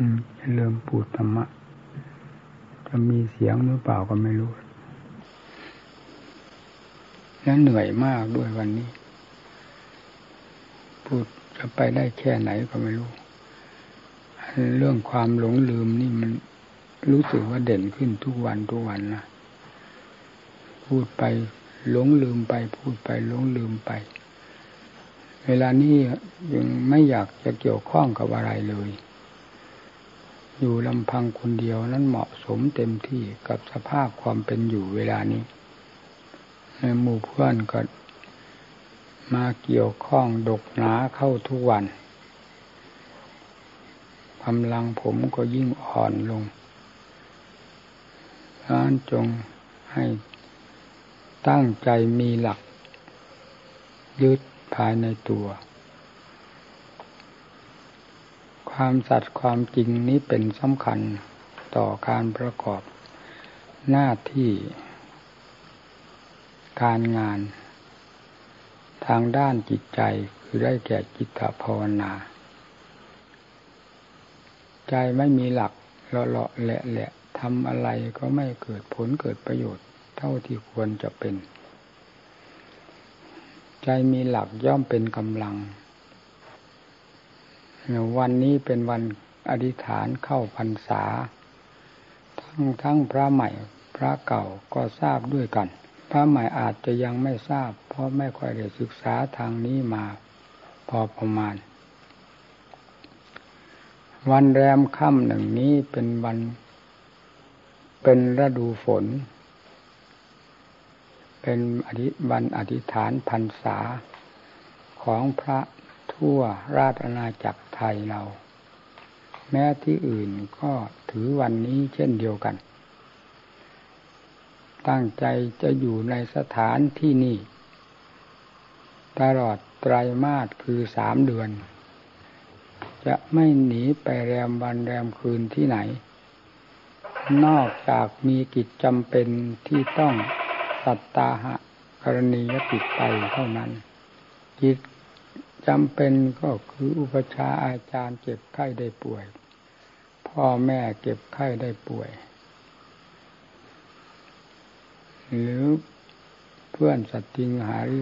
อืมเริ่มปูดธรรมะ จะมีเสียงหรือเปล่าก็ไม่รู้ แล้วเหนื่อยมากด้วยวันนี้ พูดจะไปได้แค่ไหนก็ไม่รู้ เรื่องความหลงลืมนี่มันรู้สึกว่าเด่นขึ้นทุกวันทุกวันนะ พูดไปหลงลืมไป พูดไปหลงลืมไป เวลานี้ยังไม่อยากจะเกี่ยวข้องกับอะไรเลย อยู่ลำพังคนเดียวนั้นเหมาะสมเต็มที่กับสภาพความเป็นอยู่เวลานี้ในหมู่เพื่อนก็มาเกี่ยวข้องดกหนาเข้าทุกวันกำลังผมก็ยิ่งอ่อนลงร้านจงให้ตั้งใจมีหลัก ยึดภายในตัว ความสัตย์ความจริงนี้เป็นสำคัญต่อการประกอบหน้าที่ การงาน ทางด้านจิตใจคือได้แก่จิตภาวนา ใจไม่มีหลักเลาะแหละแหละทำอะไรก็ไม่เกิดผลเกิดประโยชน์เท่าที่ควรจะเป็น ใจมีหลักย่อมเป็นกำลัง วันนี้เป็นวันอธิษฐานเข้าพรรษา ทั้งทั้งพระใหม่พระเก่าก็ทราบด้วยกัน พระใหม่อาจจะยังไม่ทราบ เพราะไม่ค่อยได้ศึกษาทางนี้มาพอประมาณ วันแรมค่ำหนึ่งนี้เป็นวัน เป็นฤดูฝน เป็นวันอธิษฐานพรรษาของพระทั่วราชอาณาจักร ไทยเรา แม้ที่อื่นก็ถือวันนี้เช่นเดียวกัน ตั้งใจจะอยู่ในสถานที่นี้ตลอดไตรมาสคือสามเดือน จะไม่หนีไปแรมวันแรมคืนที่ไหน นอกจากมีกิจจำเป็นที่ต้องสัตตาหะกรณียกิจไปเท่านั้นกิจ จำเป็นก็คืออุปชาอาจารย์เจ็บไข้ได้ป่วย พ่อแม่เก็บไข้ได้ป่วยหรือเพื่อนสัตติงหาริ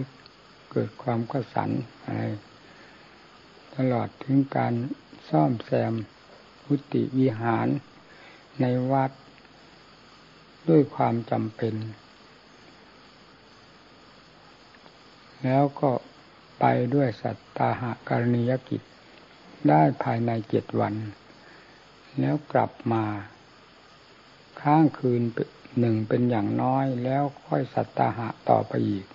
เกิดความกระสันอะไรตลอดถึงการซ่อมแซมพุติวิหารในวัด ด้วยความจำเป็น แล้วก็ ไปด้วยสัตตาหากรณียกิจ ได้ภายในเจ็ดวัน แล้วกลับมาค้างคืนหนึ่งเป็นอย่างน้อยแล้วค่อยสัตตาหะต่อไปอีก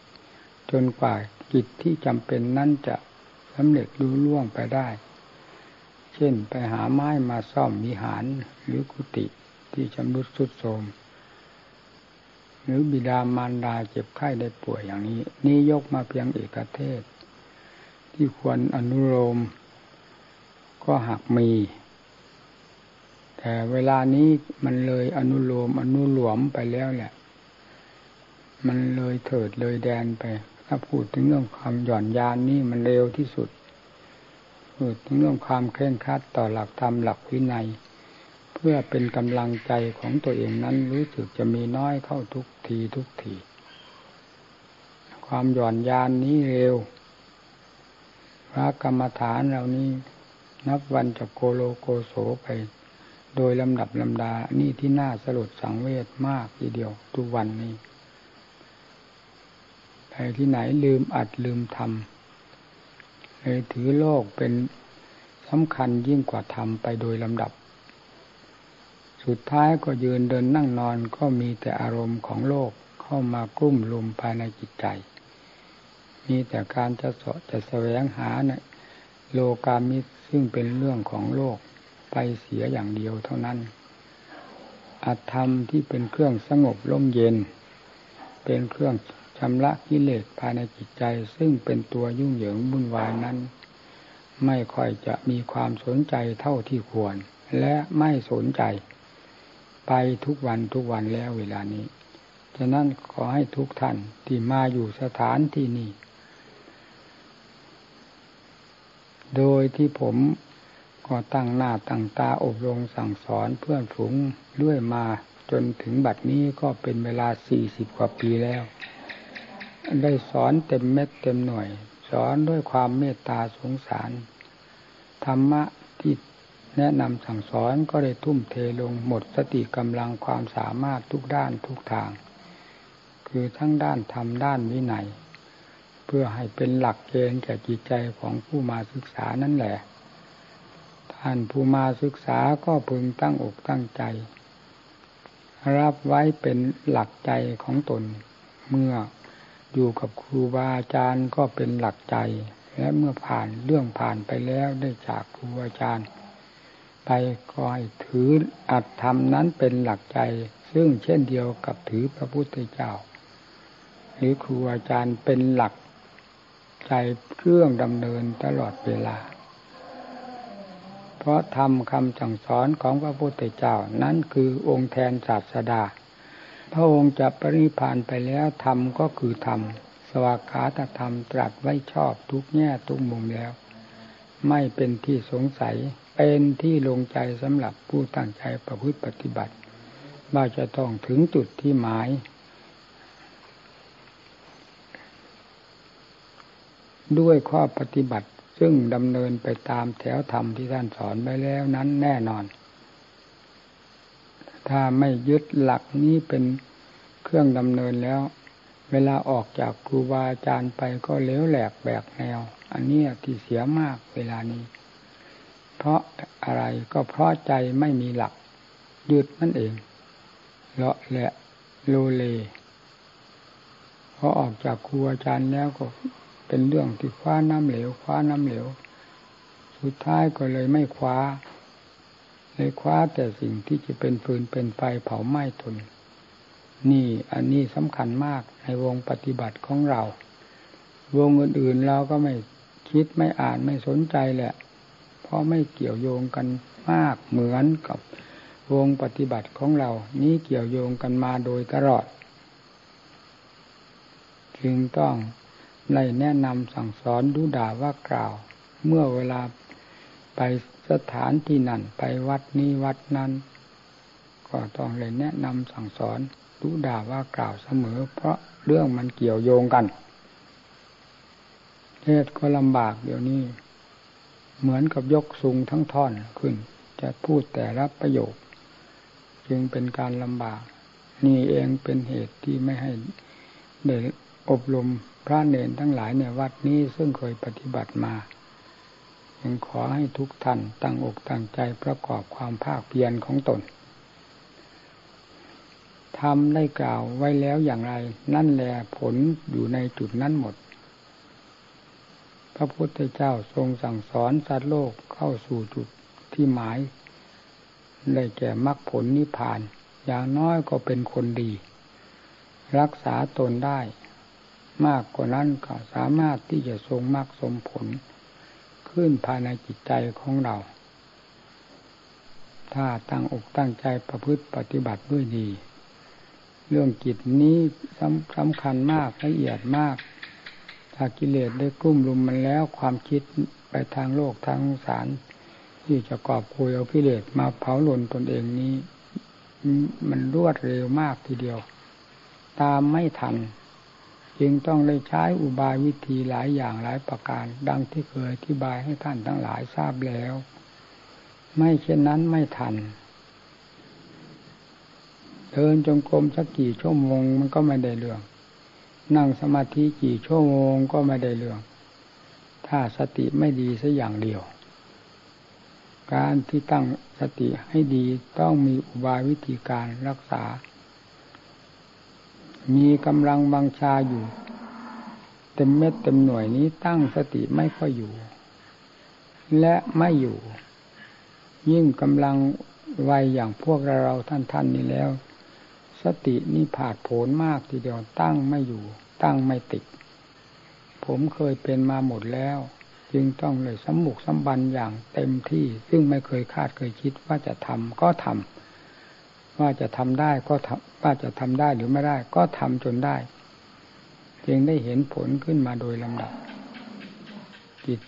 จนกว่ากิจที่จำเป็นนั้นจะสำเร็จรู้ล่วงไปได้ เช่นไปหาไม้มาซ่อมมิหารหรือกุฏิที่ชำรุดสุดโทรมหรือบิดามารดาเจ็บไข้ได้ป่วยอย่างนี้ นี่ยกมาเพียงเอกเทศ ที่ควรอนุโลมก็หักมี แต่เวลานี้มันเลยอนุโลมอนุหลวมไปแล้วแหละ มันเลยเถิดเลยแดนไป ถ้าพูดถึงเรื่องความหย่อนยานนี่มันเร็วที่สุด พูดถึงเรื่องความเคร่งครัดต่อหลักธรรมหลักวินัย เพื่อเป็นกำลังใจของตัวเองนั้นรู้สึกจะมีน้อยเข้าทุกทีทุกที ความหย่อนยานนี้เร็ว พระกรรมฐานเหล่านี้ นับวันจะโกโลโกโสไป โดยลำดับลำดานี่ที่น่าสลดสังเวชมากทีเดียวทุกวันนี้ไปที่ไหนลืมอัดลืมทำเลยถือโลกเป็นสำคัญยิ่งกว่าธรรมไปโดยลำดับ สุดท้ายก็ยืนเดินนั่งนอนก็มีแต่อารมณ์ของโลกเข้ามากลุ่มลุมภายในจิตใจ มีแต่การจะสะจะแสวงหาเนี่ยโลกามิซึ่งเป็นเรื่องของโลกไปเสียอย่างเดียวเท่านั้นอัตธรรมที่เป็นเครื่องสงบร่มเย็น เป็นเครื่องชำระกิเลสภายในจิตใจ ซึ่งเป็นตัวยุ่งเหยิงบุ่นวายนั้น ไม่ค่อยจะมีความสนใจเท่าที่ควร และไม่สนใจ ไปทุกวันทุกวันแล้วเวลานี้ ฉะนั้นขอให้ทุกท่านที่มาอยู่สถานที่นี้ โดยที่ผมก็ตั้งหน้าตั้งตาอบรมสั่งสอนเพื่อนฝูงเรื่อยมาจนถึงบัดนี้ก็เป็นเวลาสี่สิบกว่าปีแล้ว ได้สอนเต็มเม็ดเต็มหน่วย สอนด้วยความเมตตาสงสาร ธรรมะที่แนะนำสั่งสอนก็ได้ทุ่มเทลงหมดสติกำลังความสามารถทุกด้านทุกทาง คือทั้งด้านธรรมด้านวินัย เพื่อให้เป็นหลักเกณฑ์แก่จิตใจของผู้มาศึกษานั่นแหละ ท่านผู้มาศึกษาก็พึงตั้งอกตั้งใจ รับไว้เป็นหลักใจของตน เมื่ออยู่กับครูบาอาจารย์ก็เป็นหลักใจ และเมื่อผ่านเรื่องผ่านไปแล้วได้จากครูอาจารย์ ไปก็ให้ถืออัตธรรมนั้นเป็นหลักใจ ซึ่งเช่นเดียวกับถือพระพุทธเจ้า หรือครูอาจารย์เป็นหลัก ใจเครื่องดำเนินตลอดเวลา เพราะทำคำสั่งสอนของพระพุทธเจ้านั้นคือองค์แทนศาสดา พระองค์จะปริพานไปแล้วธรรมก็คือธรรม สวากขาตธรรมตรัสไว้ชอบทุกแง่ทุกมุมแล้ว ไม่เป็นที่สงสัยเป็นที่ลงใจสำหรับผู้ตั้งใจประพฤติปฏิบัติว่าจะต้องถึงจุดที่หมาย ด้วยข้อปฏิบัติซึ่งดำเนินไปตามแถวธรรมที่ท่านสอนไว้แล้วนั้นแน่นอน ถ้าไม่ยึดหลักนี้เป็นเครื่องดำเนินแล้ว เวลาออกจากครูบาอาจารย์ไปก็เลี้ยวแหลกแบกแนว อันนี้ที่เสียมากเวลานี้ เพราะอะไรก็เพราะใจไม่มีหลักยึดนั่นเองเลาะแหละโลเลพอออกจากครูอาจารย์แล้วก็ เป็นเรื่องที่คว้าน้ำเหลวคว้าน้ำเหลว สุดท้ายก็เลยไม่คว้า เลยคว้าแต่สิ่งที่จะเป็นฟืนเป็นไฟเผาไหม้ทนนี่อันนี้สำคัญมากในวงปฏิบัติของเรา วงอื่นๆเราก็ไม่คิดไม่อ่านไม่สนใจแหละ เพราะไม่เกี่ยวโยงกันมากเหมือนกับวงปฏิบัติของเรา นี้เกี่ยวโยงกันมาโดยตลอด จึงต้อง ในแนะนำสั่งสอนดูด่าว่ากล่าว เมื่อเวลาไปสถานที่นั่นไปวัดนี้วัดนั้น ก็ต้องเลยแนะนำสั่งสอนดูด่าว่ากล่าวเสมอ เพราะเรื่องมันเกี่ยวโยงกันเทศก็ลำบากเดี๋ยวนี้ เหมือนกับยกสูงทั้งท่อนขึ้น จะพูดแต่รับประโยค จึงเป็นการลำบาก นี่เองเป็นเหตุที่ไม่ให้เดอบรม พระเนรทั้งหลายในวัดนี้ซึ่งเคยปฏิบัติมายังขอให้ทุกท่านตั้งอกตั้งใจประกอบความภาคเพียรของตนทำได้กล่าวไว้แล้วอย่างไร นั่นแหละผลอยู่ในจุดนั้นหมด พระพุทธเจ้าทรงสั่งสอนสัตว์โลกเข้าสู่จุดที่หมายได้แก่มรรคผลนิพพาน อย่างน้อยก็เป็นคนดี รักษาตนได้ มากกว่านั้นก็สามารถที่จะทรงมรรคสมผล ขึ้นภายในจิตใจของเรา ถ้าตั้งอกตั้งใจประพฤติปฏิบัติด้วยดี เรื่องจิตนี้สำคัญมากละเอียดมาก ถ้ากิเลสได้กุ้มลุมมันแล้วความคิดไปทางโลกทางสาร ที่จะกอบคุยเอากิเลสมาเผาหล่นตนเองนี้ มันรวดเร็วมากทีเดียว ตามไม่ทัน จึงต้องเลยใช้อุบายวิธีหลายอย่างหลายประการ ดังที่เคยอธิบายให้ท่านทั้งหลายทราบแล้ว ไม่เช่นนั้นไม่ทันเดินจงกรมสักกี่ชั่วโมงมันก็ไม่ได้เรื่อง นั่งสมาธิกี่ชั่วโมงก็ไม่ได้เรื่อง ถ้าสติไม่ดีสักอย่างเดียว การที่ตั้งสติให้ดีต้องมีอุบายวิธีการรักษา มีกำลังบังชาอยู่ เต็มเม็ดเต็มหน่วยนี้ตั้งสติไม่ค่อยอยู่ และไม่อยู่ ยิ่งกำลังไวอย่างพวกเราเราท่านท่านนี้แล้ว สตินี่ผาดโผนมากทีเดียวตั้งไม่อยู่ ตั้งไม่ติด ผมเคยเป็นมาหมดแล้ว จึงต้องเลยสมุกสมบันอย่างเต็มที่ ซึ่งไม่เคยคาดเคยคิดว่าจะทำก็ทำ ว่าจะทำได้ก็ทำว่าจะทำได้หรือไม่ได้ ก็ทำจนได้ จึงได้เห็นผลขึ้นมาโดยลำดับ จิต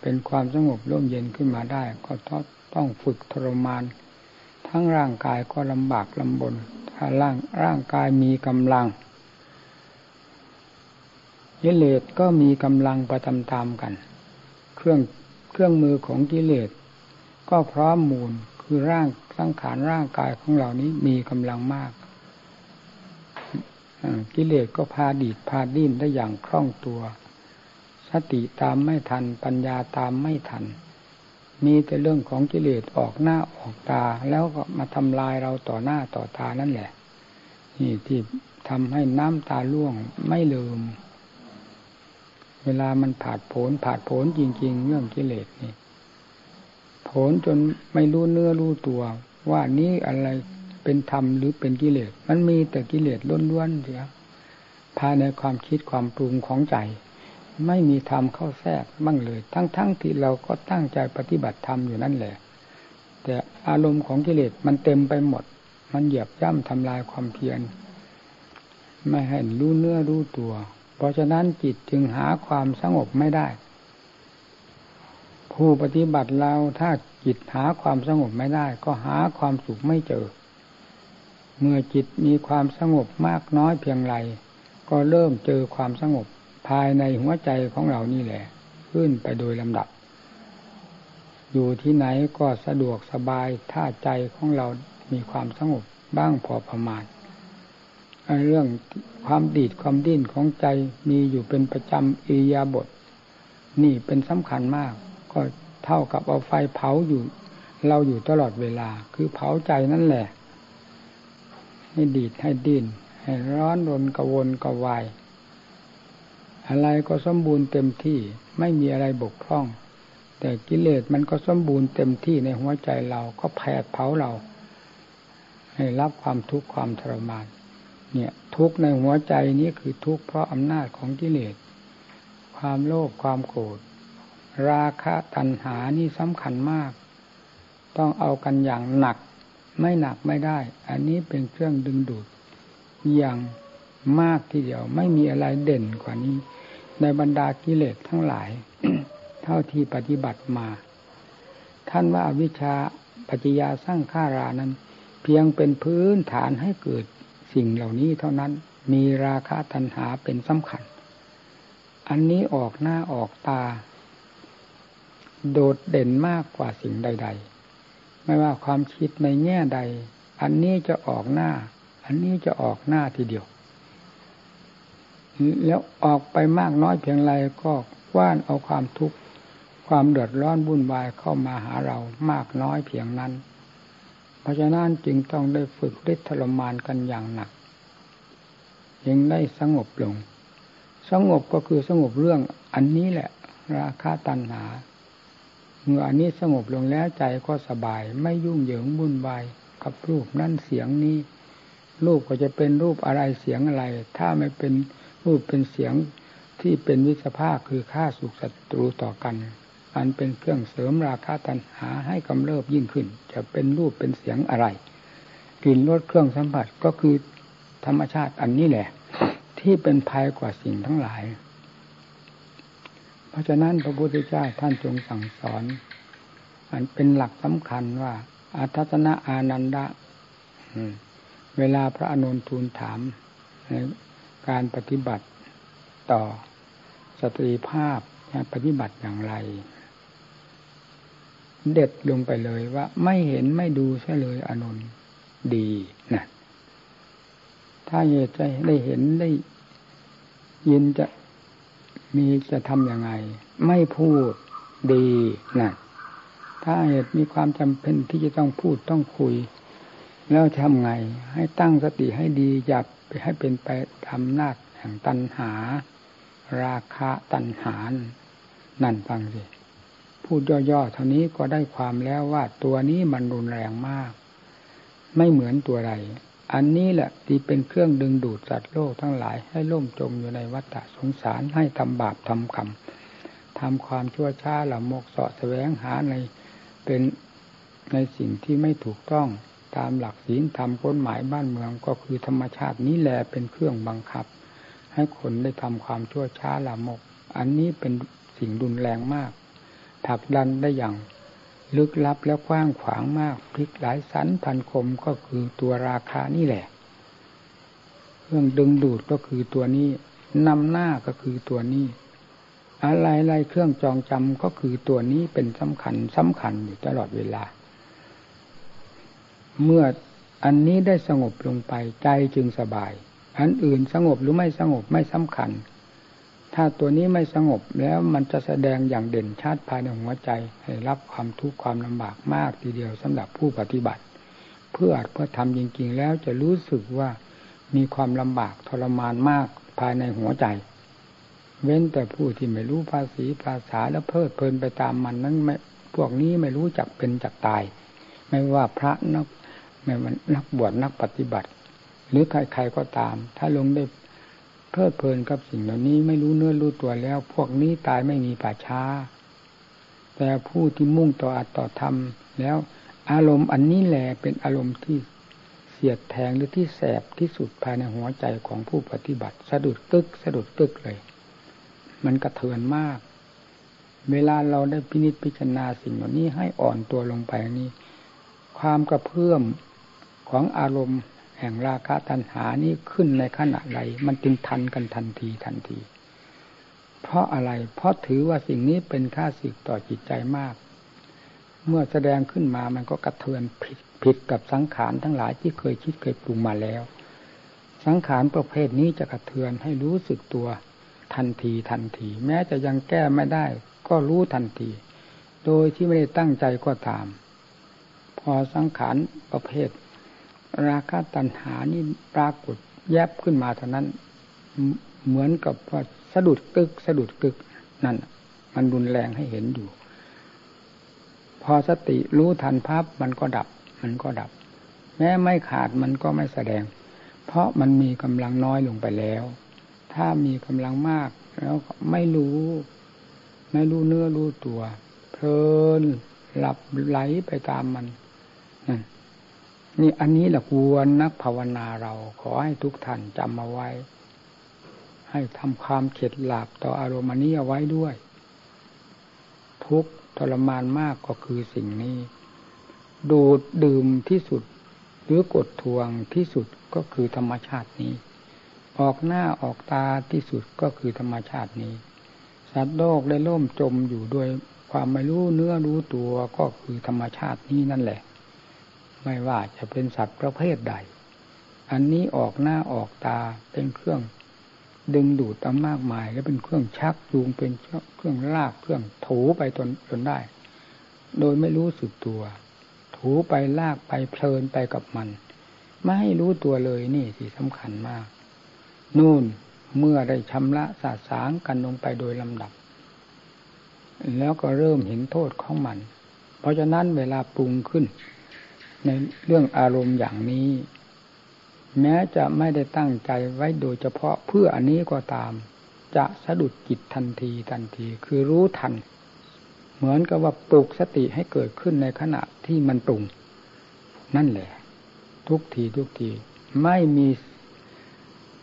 เป็นความสงบร่มเย็นขึ้นมาได้ ก็ต้องฝึกทรมาน ทั้งร่างกายก็ลำบากลำบน ถ้าร่างร่างกายมีกำลังกิเลสก็มีกำลังประตามๆกัน เครื่องเครื่องมือของกิเลสก็พร้อมมูล คือร่างสังขารร่างกายของเรานี้มีกำลังมากกิเลสก็พาดีดพาดิ้นได้อย่างคล่องตัว สติตามไม่ทัน ปัญญาตามไม่ทัน มีแต่เรื่องของกิเลสออกหน้าออกตา แล้วก็มาทำลายเราต่อหน้าต่อตานั่นแหละ นี่ที่ทำให้น้ำตาล่วงไม่ลืม เวลามันผาดโผนผาดโผนจริง ๆ เรื่องกิเลสนี่ ผลจนไม่รู้เนื้อรู้ตัว ว่านี้อะไรเป็นธรรมหรือเป็นกิเลส มันมีแต่กิเลสล้วนๆเสียภายในความคิดความปรุงของใจ ไม่มีธรรมเข้าแทรกบ้างเลย ทั้งๆทที่เราก็ตั้งใจปฏิบัติธรรมอยู่นั่นแหละ แต่อารมณ์ของกิเลสมันเต็มไปหมด มันเหยียบย่ำทำลายความเพียร ไม่ให้รู้เนื้อรู้ตัว เพราะฉะนั้นจิตจึงหาความสงบไม่ได้ ผู้ปฏิบัติเราถ้าจิตหาความสงบไม่ได้ ก็หาความสุขไม่เจอ เมื่อจิตมีความสงบมากน้อยเพียงไรก็เริ่มเจอความสงบภายในหัวใจของเรานี่แหละ ขึ้นไปโดยลำดับ อยู่ที่ไหนก็สะดวกสบายถ้าใจของเรามีความสงบบ้างพอประมาณเรื่องความดีดความดิ้นของใจมีอยู่เป็นประจำอิยาบท นี่เป็นสำคัญมาก ก็เท่ากับเอาไฟเผาอยู่ เราอยู่ตลอดเวลา คือเผาใจนั่นแหละ ให้ดีดให้ดิ้นให้ร้อนรนกระวนกระวายอะไรก็สมบูรณ์เต็มที่ไม่มีอะไรบกพร่อง แต่กิเลสมันก็สมบูรณ์เต็มที่ในหัวใจเราก็แผดเผาเรา ให้รับความทุกข์ความทรมาน เนี่ย ทุกข์ในหัวใจนี้คือทุกข์เพราะอำนาจของกิเลส ความโลภความโกรธ ราคะตัณหานี่สำคัญมาก ต้องเอากันอย่างหนัก ไม่หนักไม่ได้ อันนี้เป็นเครื่องดึงดูด อย่างมากทีเดียว ไม่มีอะไรเด่นกว่านี้ ในบรรดากิเลสทั้งหลาย เท่าที่ปฏิบัติมา ท่านว่าวิชาปัจจยาสร้างฆารานั้น เพียงเป็นพื้นฐานให้เกิดสิ่งเหล่านี้เท่านั้นมีราคาตัณหาเป็นสำคัญ อันนี้ออกหน้าออกตา โดดเด่นมากกว่าสิ่งใด ๆ ไม่ว่าความคิดในแง่ใด อันนี้จะออกหน้า อันนี้จะออกหน้าทีเดียว แล้วออกไปมากน้อยเพียงไรก็ว่านเอาความทุกข์ความเดือดร้อนวุ่นวายเข้ามาหาเรามากน้อยเพียงนั้น เพราะฉะนั้นจึงต้องได้ฝึกได้ทรมานกันอย่างหนักยังได้สงบลง สงบก็คือสงบเรื่องอันนี้แหละ ราคาตัณหา เมื่ออันนี้สงบลงแล้วใจก็สบาย ไม่ยุ่งเหยิงวุ่นวายกับรูปนั่นเสียงนี้ รูปก็จะเป็นรูปอะไรเสียงอะไร ถ้าไม่เป็นรูปเป็นเสียงที่เป็นวิสภาคือฆ่าสุขศัตรูต่อกัน อันเป็นเครื่องเสริมราคาตัณหาให้กำเริบยิ่งขึ้น จะเป็นรูปเป็นเสียงอะไรกลิ่นรสเครื่องสัมผัสก็คือธรรมชาติอันนี้แหละ ที่เป็นภัยกว่าสิ่งทั้งหลาย เพราะฉะนั้นพระพุทธเจ้าท่านจงสั่งสอนอันเป็นหลักสำคัญว่าอัตนะอานันดะเวลาพระอนุนทูลถามการปฏิบัติต่อสตรีภาพปฏิบัติอย่างไร เด็ดลงไปเลยว่าไม่เห็นไม่ดูใช่เลยอนุนดีนะถ้าเหตุจะได้เห็นได้ยินจะ มีจะทำยังไง ไม่พูดดีนะถ้าเหตุมีความจำเป็นที่จะต้องพูดต้องคุย แล้วทำไง ให้ตั้งสติให้ดีอย่าไปให้เป็นไปทำนาจแห่งตัณหา ราคะตัณหา นั่นฟังสิพูดย่อๆเท่านี้ก็ได้ความแล้วว่าตัวนี้มันรุนแรงมาก ไม่เหมือนตัวใด อันนี้แหละที่เป็นเครื่องดึงดูดสัตว์โลกทั้งหลายให้ล่มจมอยู่ในวัฏสงสารให้ทำบาปทำกรรมทำความชั่วช้าหละมกเสาะแสวงหาในเป็นในสิ่งที่ไม่ถูกต้องตามหลักศีลธรรมกฎหมายบ้านเมืองก็คือธรรมชาตินี้แหละเป็นเครื่องบังคับ ให้คนได้ทำความชั่วช้าละมก อันนี้เป็นสิ่งรุนแรงมากผลักดันได้อย่าง ลึกลับแล้วกว้างขวางมากพลิกหลายสันพันคมก็คือตัวราคานี่แหละ เครื่องดึงดูดก็คือตัวนี้นำหน้าก็คือตัวนี้อะไรอะไรเครื่องจองจำก็คือตัวนี้เป็นสำคัญสำคัญอยู่ตลอดเวลา เมื่ออันนี้ได้สงบลงไปใจจึงสบาย อันอื่นสงบหรือไม่สงบไม่สำคัญ ถ้าตัวนี้ไม่สงบแล้วมันจะแสดงอย่างเด่นชัดภายในหัวใจ ให้รับความทุกข์ความลำบากมากทีเดียวสำหรับผู้ปฏิบัติ เพื่อเพื่อทำจริงๆแล้วจะรู้สึกว่ามีความลำบากทรมานมากภายในหัวใจ เว้นแต่ผู้ที่ไม่รู้ภาษีภาษาแล้วเพลิดเพลินไปตามมันนั้นไม่พวกนี้ไม่รู้จักเป็นจักตาย ไม่ว่าพระนักไม่ว่านักบวชนักปฏิบัติ หรือใครๆก็ตาม ถ้าลงได้ เพลิดเพลินกับสิ่งเหล่านี้ไม่รู้เนื้อรู้ตัวแล้ว พวกนี้ตายไม่มีป่าช้า แต่ผู้ที่มุ่งต่ออัตต่อธรรม แล้วอารมณ์อันนี้แหละเป็นอารมณ์ที่เสียดแทงหรือที่แสบที่สุดภายในหัวใจของผู้ปฏิบัติ สะดุดตึกสะดุดตึกเลย มันกระเทือนมาก เวลาเราได้พินิจพิจารณาสิ่งเหล่านี้ให้อ่อนตัวลงไปนี้ ความกระเพื่อมของอารมณ์ ห่งราคะตัณหานี้ขึ้นในขณะใดมันจึงทันกันทันทีทันที เพราะอะไร เพราะถือว่าสิ่งนี้เป็นค่าสึกต่อจิตใจมาก เมื่อแสดงขึ้นมามันก็กระเทือนผิดผิดกับสังขารทั้งหลายที่เคยคิดเคยปรุงมาแล้ว สังขารประเภทนี้จะกระเทือนให้รู้สึกตัวทันทีทันที แม้จะยังแก้ไม่ได้ ก็รู้ทันที โดยที่ไม่ได้ตั้งใจก็ตาม พอสังขารประเภท ราคะตัณหานี่ปรากฏแยบขึ้นมาเท่านั้น เหมือนกับว่าสะดุดกึก สะดุดกึกนั่น มันรุนแรงให้เห็นอยู่ พอสติรู้ทันภาพมันก็ดับ มันก็ดับ แม้ไม่ขาดมันก็ไม่แสดง เพราะมันมีกำลังน้อยลงไปแล้ว ถ้ามีกำลังมากแล้วไม่รู้ ไม่รู้เนื้อรู้ตัว เพลินหลับไหลไปตามมันนี่ นี่อันนี้แหละควรนักภาวนาเราขอให้ทุกท่านจำมาไว้ ให้ทำความเข็ดหลาบต่ออารมณ์นี้เอาไว้ด้วย ทุกทรมานมากก็คือสิ่งนี้ ดูดดื่มที่สุด หรือกดทวงที่สุดก็คือธรรมชาตินี้ ออกหน้าออกตาที่สุดก็คือธรรมชาตินี้ สัตว์โลกได้ล่มจมอยู่ด้วยความไม่รู้เนื้อรู้ตัวก็คือธรรมชาตินี้นั่นแหละ ไม่ว่าจะเป็นสัตว์ประเภทใด อันนี้ออกหน้าออกตาเป็นเครื่อง ดึงดูดตั้งมากมาย และเป็นเครื่องชักจูงเป็นเครื่องลากเครื่องถูไปจนจนได้ โดยไม่รู้สึกตัว ถูไปลากไปเพลินไปกับมัน ไม่ให้รู้ตัวเลยนี่สิสำคัญมาก นู่นเมื่อได้ชำระสาสางกันลงไปโดยลำดับ แล้วก็เริ่มเห็นโทษของมัน เพราะฉะนั้นเวลาปรุงขึ้น ในเรื่องอารมณ์อย่างนี้ แม้จะไม่ได้ตั้งใจไว้โดยเฉพาะเพื่ออันนี้ก็ตาม จะสะดุดจิตทันทีทันทีคือรู้ทัน เหมือนกับว่าปลุกสติให้เกิดขึ้นในขณะที่มันปรุง นั่นแหละ ทุกทีทุกทีไม่มี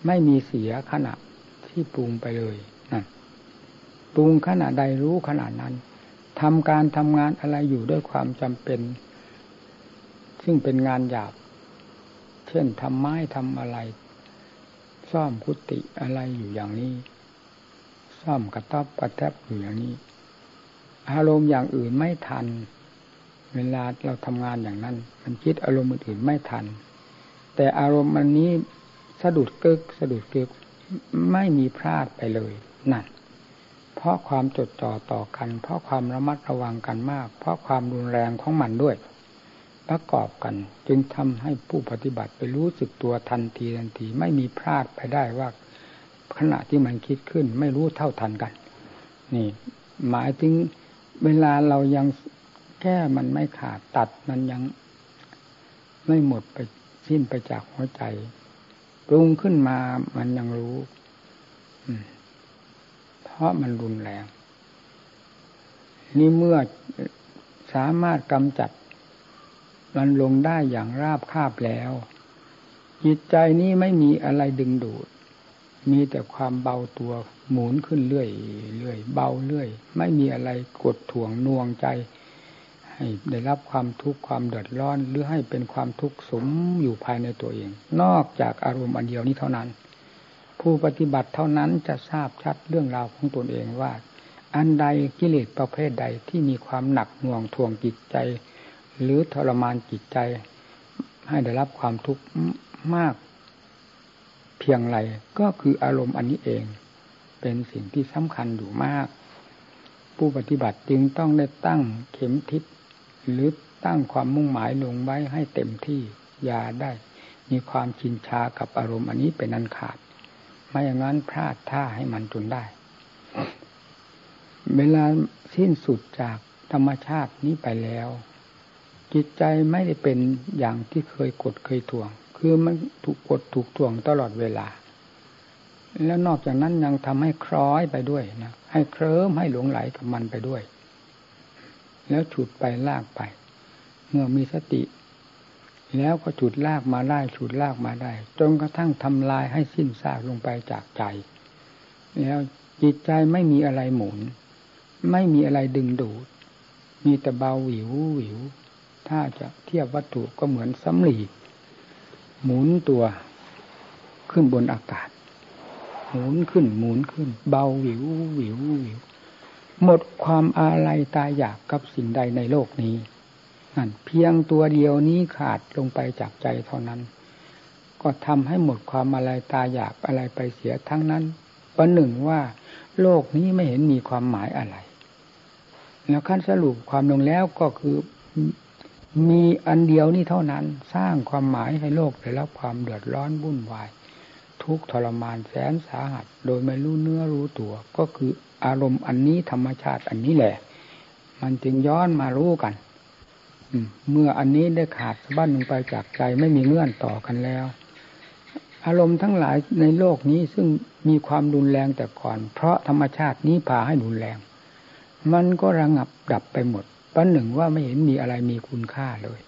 ไม่มีเสียขณะที่ปรุงไปเลยนั่นปรุงขณะใดรู้ขณะนั้นทำการทำงานอะไรอยู่ด้วยความจำเป็น ซึ่งเป็นงานหยาบ เช่นทำไม้ทำอะไร ซ่อมกุฏิอะไรอยู่อย่างนี้ ซ่อมกระต๊อบกระแทบอยู่อย่างนี้ อารมณ์อย่างอื่นไม่ทัน เวลาเราทำงานอย่างนั้น มันคิดอารมณ์อื่นๆไม่ทัน แต่อารมณ์มันนี้สะดุดกึกสะดุดกึกไม่มีพลาดไปเลยนั่นเพราะความจดจ่อต่อกัน เพราะความระมัดระวังกันมาก เพราะความรุนแรงของมันด้วย ประกอบกัน จึงทำให้ผู้ปฏิบัติไปรู้สึกตัวทันทีทันที ไม่มีพลาดไปได้ว่า ขณะที่มันคิดขึ้น ไม่รู้เท่าทันกัน นี่ หมายถึงเวลาเรายังแก้มันไม่ขาดตัดมันยังไม่หมดไปสิ้นไปจากหัวใจปรุงขึ้นมามันยังรู้เพราะมันรุนแรง นี่เมื่อสามารถกำจัด มันลงได้อย่างราบคาบแล้ว จิตใจนี้ไม่มีอะไรดึงดูด มีแต่ความเบาตัวหมุนขึ้นเรื่อยเรื่อยเบาเรื่อย ไม่มีอะไรกดถ่วงน่วงใจ ให้ได้รับความทุกข์ความเดือดร้อน หรือให้เป็นความทุกข์สมอยู่ภายในตัวเอง นอกจากอารมณ์อันเดียวนี้เท่านั้น ผู้ปฏิบัติเท่านั้นจะทราบชัดเรื่องราวของตนเองว่า อันใดกิเลสประเภทใดที่มีความหนักหน่วงทวงจิตใจ หรือทรมานจิตใจ ให้ได้รับความทุกข์มาก เพียงไรก็คืออารมณ์อันนี้เอง เป็นสิ่งที่สำคัญอยู่มาก ผู้ปฏิบัติจึงต้องได้ตั้งเข็มทิศหรือตั้งความมุ่งหมายลงไว้ให้เต็มที่อย่าได้ มีความชินชากับอารมณ์อันนี้เป็นอันขาด ไม่อย่างนั้นพลาดท่าให้มันจนได้ เวลาสิ้นสุดจากธรรมชาตินี้ไปแล้ว จิตใจไม่ได้เป็นอย่างที่เคยกดเคยทวง คือมันถูกกดถูกถ่วงตลอดเวลา แล้วนอกจากนั้นยังทำให้คล้อยไปด้วยนะให้เคลิ้มให้หลงไหลกับมันไปด้วย แล้วฉุดไปลากไป เมื่อมีสติ แล้วก็ฉุดลากมาได้ฉุดลากมาได้จนกระทั่งทำลายให้สิ้นซากลงไปจากใจ แล้วจิตใจไม่มีอะไรหมุน ไม่มีอะไรดึงดูด มีแต่เบาหวิวหวิว ถ้าจะเทียบวัตถุก็เหมือนสำลีหมุนตัวขึ้นบนอากาศ หมุนขึ้นหมุนขึ้น เบาวิววิววิว หมดความอาลัยตายอยากกับสิ่งใดในโลกนี้นั่นเพียงตัวเดียวนี้ขาดลงไปจากใจเท่านั้น ก็ทำให้หมดความอาลัยตายอยากอะไรไปเสียทั้งนั้นประหนึ่งว่า โลกนี้ไม่เห็นมีความหมายอะไร แล้วขั้นสรุปความลงแล้วก็คือ มีอันเดียวนี่เท่านั้น สร้างความหมายให้โลกได้รับความเดือดร้อนวุ่นวาย ทุกทรมานแสนสาหัส โดยไม่รู้เนื้อรู้ตัว ก็คืออารมณ์อันนี้ธรรมชาติอันนี้แหละ มันจึงย้อนมารู้กันเมื่ออันนี้ได้ขาดสะบั้นลงไปจากใจไม่มีเงื่อนต่อกันแล้ว อารมณ์ทั้งหลายในโลกนี้ซึ่งมีความรุนแรงแต่ก่อน เพราะธรรมชาตินี้พาให้รุนแรง มันก็ระงับดับไปหมด ปันหนึ่งว่าไม่เห็นมีอะไรมีคุณค่าเลย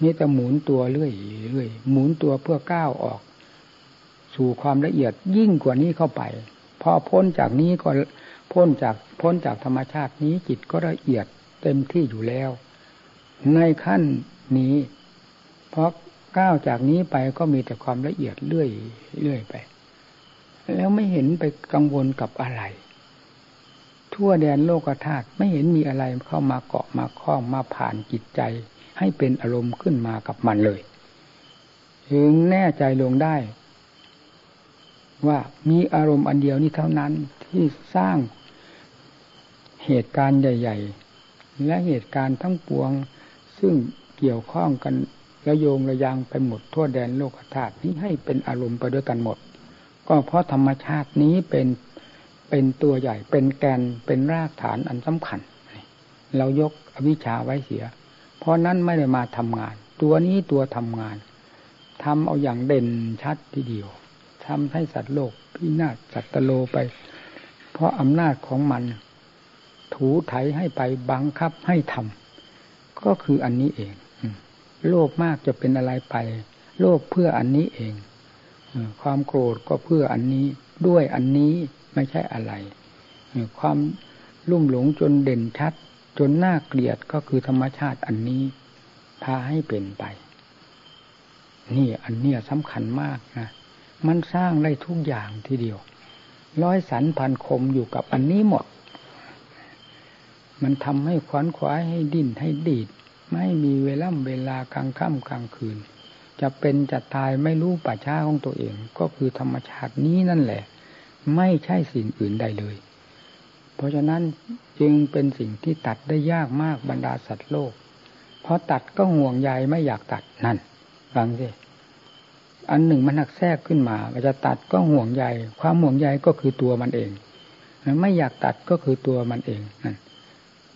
มีแต่หมุนตัวเรื่อยเรื่อยหมุนตัวเพื่อก้าวออก สู่ความละเอียดยิ่งกว่านี้เข้าไป พอพ้นจากนี้ก็พ้นจากพ้นจากธรรมชาตินี้จิตก็ละเอียดเต็มที่อยู่แล้ว ในขั้นนี้เพราะก้าวจากนี้ไปก็มีแต่ความละเอียดเรื่อยเรื่อยไป แล้วไม่เห็นไปกังวลกับอะไร ทั่วแดนโลกธาตุไม่เห็นมีอะไรเข้ามาเกาะมาคล้องมาผ่านจิตใจ ให้เป็นอารมณ์ขึ้นมากับมันเลย ถึงแน่ใจลงได้ ว่ามีอารมณ์อันเดียวนี้เท่านั้นที่สร้างเหตุการณ์ใหญ่ ๆ และเหตุการณ์ทั้งปวง ซึ่งเกี่ยวข้องกันระโยงระยางไปหมดทั่วแดนโลกธาตุนี้ให้เป็นอารมณ์ไปด้วยกันหมด ก็เพราะธรรมชาตินี้เป็น เป็นตัวใหญ่ เป็นแกนเป็นรากฐานอันสำคัญ เรายกอวิชชาไว้เสีย เพราะนั้นไม่ได้มาทำงาน ตัวนี้ตัวทำงานทำเอาอย่างเด่นชัดทีเดียวทำให้สัตว์โลกพินาศสัตว์โลไป เพราะอำนาจของมัน ถูไถให้ไปบังคับให้ทำก็คืออันนี้เองโลภมากจะเป็นอะไรไป โลภเพื่ออันนี้เองความโกรธก็เพื่ออันนี้ด้วยอันนี้ ไม่ใช่อะไรความลุ่มหลงจนเด่นชัด จนน่าเกลียดก็คือธรรมชาติอันนี้พาให้เป็นไป นี่อันเนี้ยสำคัญมากนะมันสร้างได้ทุกอย่างทีเดียว ร้อยสันพันคมอยู่กับอันนี้หมด มันทำให้ขวัญขวายให้ดิ้นให้ดีด ไม่มีเวล่ำเวลากลางค่ำกลางคืน จะเป็นจะตายไม่รู้ป่าช้าของตัวเอง ก็คือธรรมชาตินี้นั่นแหละ ไม่ใช่สิ่งอื่นใดเลย เพราะฉะนั้นจึงเป็นสิ่งที่ตัดได้ยากมากบรรดาสัตว์โลก เพราะตัดก็ห่วงใยไม่อยากตัดนั่นฟังสิอันหนึ่งมันหักแทรกขึ้นมาจะตัดก็ห่วงใยความห่วงใยก็คือตัวมันเองไม่อยากตัดก็คือตัวมันเองนั่น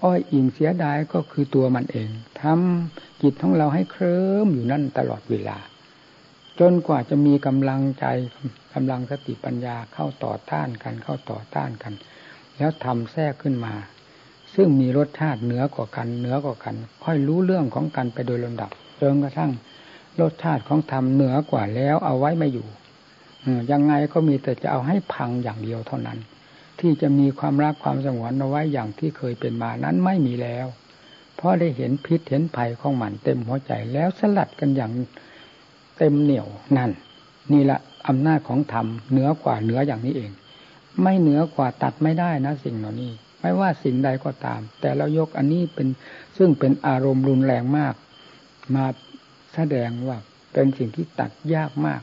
อ้อยอิงเสียดายก็คือตัวมันเองทำจิตของเราให้เคลิ้มอยู่นั่นตลอดเวลา จนกว่าจะมีกำลังใจกำลังสติปัญญาเข้าต่อต้านกันเข้าต่อต้านกัน แล้วทำแทรกขึ้นมา ซึ่งมีรสชาติเหนือกว่ากันเหนือกว่ากัน ค่อยรู้เรื่องของกันไปโดยลำดับจนกระทั่งรสชาติของธรรมเหนือกว่าแล้วเอาไว้ไม่อยู่ยังไงก็มีแต่จะเอาให้พังอย่างเดียวเท่านั้น ที่จะมีความรักความสงวนเอาไว้อย่างที่เคยเป็นมานั้นไม่มีแล้ว เพราะได้เห็นพิษเห็นภัยของมันเต็มหัวใจแล้วสลัดกันอย่าง เต็มเหนียวนั่น นี่แหละอำนาจของธรรมเหนือกว่าเหนืออย่างนี้เอง ไม่เหนือกว่าตัดไม่ได้นะสิ่งเหล่านี้ ไม่ว่าสิ่งใดก็ตาม แต่เรายกอันนี้เป็นซึ่งเป็นอารมณ์รุนแรงมาก มาแสดงว่าเป็นสิ่งที่ตัดยากมาก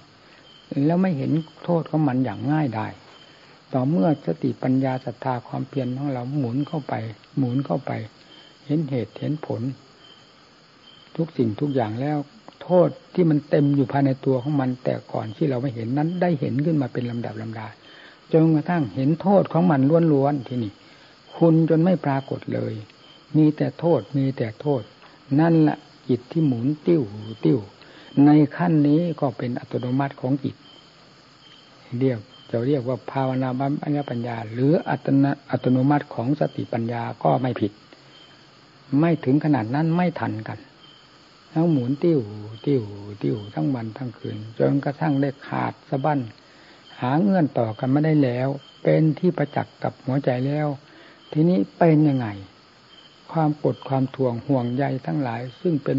แล้วไม่เห็นโทษของมันอย่างง่ายได้ต่อเมื่อสติปัญญาศรัทธาความเพียรของเราหมุนเข้าไป หมุนเข้าไป เห็นเหตุเห็นผล ทุกสิ่งทุกอย่างแล้ว โทษที่มันเต็มอยู่ภายในตัวของมัน แต่ก่อนที่เราไม่เห็นนั้น ได้เห็นขึ้นมาเป็นลำดับลำดาจนกระทั่งเห็นโทษของมันล้วนๆที่นี่ คุณจนไม่ปรากฏเลย มีแต่โทษมีแต่โทษ นั่นแหละจิตที่หมุนติ้วติ้วในขั้นนี้ก็เป็นอัตโนมัติของจิตเรียกจะเรียกว่าภาวนาบัญญปัญญา หรืออัตนอัตโนมัติของสติปัญญาก็ไม่ผิด ไม่ถึงขนาดนั้นไม่ทันกัน ทั้งหมุนติ้วติ้วติ้วทั้งวันทั้งคืนจนกระทั่งได้ขาดสะบั้นหาเงื่อนต่อกันไม่ได้แล้ว เป็นที่ประจักษ์กับหัวใจแล้ว ทีนี้เป็นยังไง ความปวดความทวงห่วงใยทั้งหลาย ซึ่งเป็น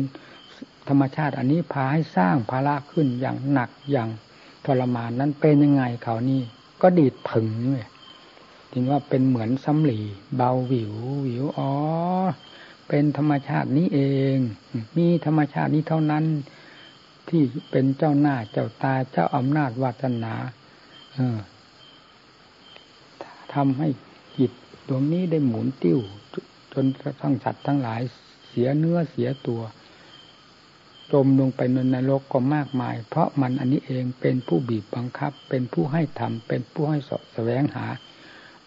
ธรรมชาติอันนี้พาให้สร้างภาระขึ้นอย่างหนักอย่างทรมานนั้นเป็นยังไงเขานี่ก็ดีดผึ่งเลยถึงว่าเป็นเหมือนสำลีเบาวิววิวอ๋อ เป็นธรรมชาตินี้เอง มีธรรมชาตินี้เท่านั้น ที่เป็นเจ้าหน้าเจ้าตาเจ้าอำนาจวาสนาเออทำให้จิตดวงนี้ได้หมุนติ้ว จนทั้งสัตว์ทั้งหลายเสียเนื้อเสียตัวจมลงไปในนรกก็มากมาย เพราะมันอันนี้เองเป็นผู้บีบบังคับ เป็นผู้ให้ทำเป็นผู้ให้สอบแสวงหา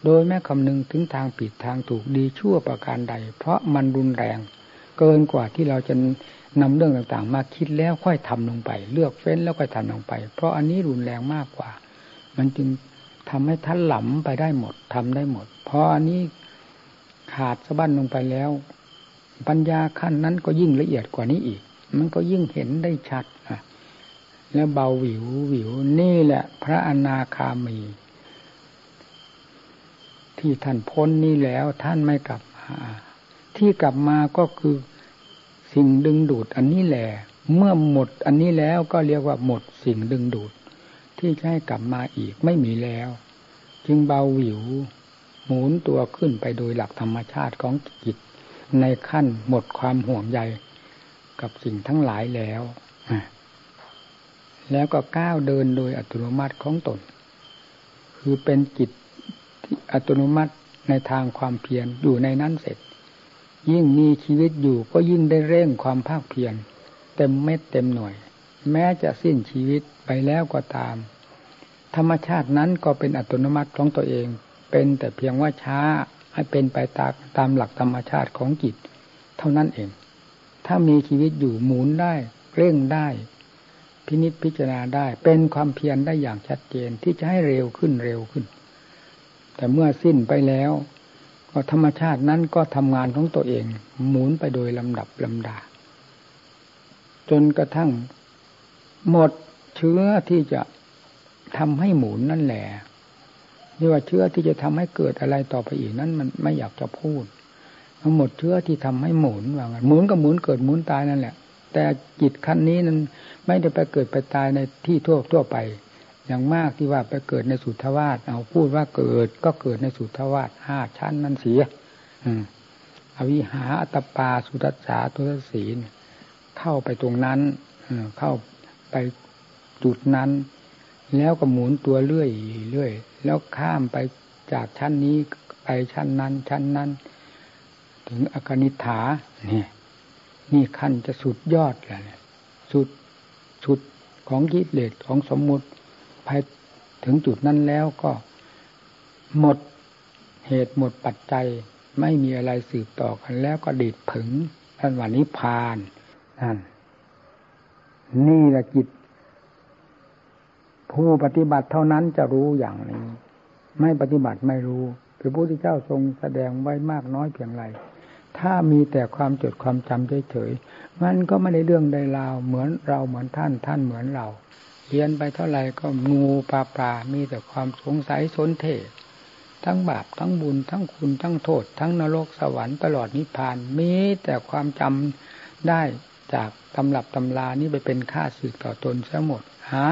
โดยแม้คำนึงถึงทางผิดทางถูกดีชั่วประการใด เพราะมันรุนแรง เกินกว่าที่เราจะนำเรื่องต่างๆ มาคิดแล้วค่อยทำลงไป เลือกเฟ้นแล้วค่อยทำลงไป เพราะอันนี้รุนแรงมากกว่า มันจึงทำให้ท่านหล่ำไปได้หมดทำได้หมด เพราะอันนี้ขาดสะบั้นลงไปแล้ว ปัญญาขั้นนั้นก็ยิ่งละเอียดกว่านี้อีก มันก็ยิ่งเห็นได้ชัดอะแล้วเบาหวิวหวิวนี่แหละ พระอนาคามี ที่ท่านพ้นนี้แล้วท่านไม่กลับมา ที่กลับมาก็คือสิ่งดึงดูดอันนี้แหละเมื่อหมดอันนี้แล้วก็เรียกว่าหมดสิ่งดึงดูด ที่จะให้กลับมาอีกไม่มีแล้ว จึงเบาหวิว หมุนตัวขึ้นไปโดยหลักธรรมชาติของจิต ในขั้นหมดความห่วงใยกับสิ่งทั้งหลายแล้วแล้วก็ก้าวเดินโดยอัตโนมัติของตน คือเป็นจิต อัตโนมัติในทางความเพียรอยู่ในนั้นเสร็จ ยิ่งมีชีวิตอยู่ก็ยิ่งได้เร่งความภาคเพียรเต็มเม็ดเต็มหน่วย แม้จะสิ้นชีวิตไปแล้วก็ตาม ธรรมชาตินั้นก็เป็นอัตโนมัติของตัวเอง เป็นแต่เพียงว่าช้าให้เป็นไปตามตามหลักธรรมชาติของจิต เท่านั้นเอง ถ้ามีชีวิตอยู่หมุนได้เร่งได้พินิจพิจารณาได้เป็นความเพียรได้อย่างชัดเจนที่จะให้เร็วขึ้นเร็วขึ้น แต่เมื่อสิ้นไปแล้ว ก็ธรรมชาตินั้นก็ทำงานของตัวเอง หมุนไปโดยลำดับลำดา จนกระทั่ง หมดเชื้อที่จะทำให้หมุนนั่นแหละนี่ว่าเชื้อที่จะทำให้เกิดอะไรต่อไปอีกนั้น มันไม่อยากจะพูดทั้งหมดเชื้อที่ทำให้หมุนว่างั้นหมุนก็หมุนเกิดหมุนตายนั่นแหละ แต่จิตขั้นนี้นั้นไม่ได้ไปเกิดไปตายในที่ทั่วทั่วไป อย่างมากที่ว่าไปเกิดในสุทธวาสเอาพูดว่าเกิดก็เกิดในสุทธวาสห้าชั้นนั่นเสียอวิหาอัตปาสุตัสสาตุสศีเข้าไปตรงนั้นเข้าไปจุดนั้น แล้วก็หมุนตัวเรื่อยเรื่อยแล้วข้ามไปจากชั้นนี้ไปชั้นนั้น ชั้นนั้น ถึงอกนิฐาเนี่ยนี่ขั้นจะสุดยอดเลยสุดสุดของกิเลสของสมมุติ ภายถึงจุดนั้นแล้วก็หมดเหตุหมดปัจจัยไม่มีอะไรสืบต่อกันแล้วก็ดิดผึงท่านวันนี้พานนั่นนี่แหละจิตผู้ปฏิบัติเท่านั้นจะรู้อย่างนี้ ไม่ปฏิบัติไม่รู้พระพุทธเจ้าทรงแสดงไว้มากน้อยเพียงไร ถ้ามีแต่ความจดความจำเฉยๆมันก็ไม่ได้เรื่องใดราวเหมือนเราเหมือนท่านท่านเหมือนเรา เรียนไปเท่าไหร่ก็งูปลาปลามีแต่ความสงสัยสนเททั้งบาปทั้งบุญทั้งคุณทั้งโทษ ทั้งนรกสวรรค์ตลอดนิพพาน มีแต่ความจำได้จากตำรับตำรานี้ไปเป็นค่าสืบต่อตนเสียหมด หา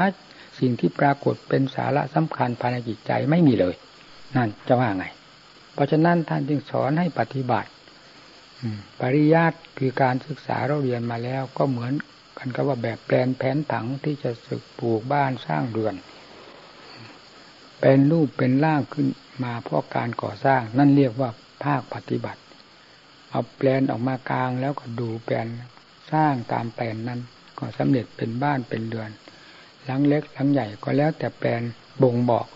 สิ่งที่ปรากฏเป็นสาระสำคัญภายในจิตใจไม่มีเลย นั่นจะว่าไง เพราะฉะนั้นท่านจึงสอนให้ปฏิบัติปริยัติคือการศึกษาเราเรียนมาแล้วก็เหมือน กันกับว่าแบบแปลนแผนผังที่จะสึกปลูกบ้านสร้างเรือน เป็นรูปเป็นร่างขึ้นมาเพราะการก่อสร้าง นั่นเรียกว่าภาคปฏิบัติ เอาแปลนออกมากลางแล้วก็ดูแปลนสร้างตามแปลนนั้นก็สำเร็จเป็นบ้านเป็นเรือนหลังเล็กหลังใหญ่ก็แล้วแต่แปลนบ่งบอก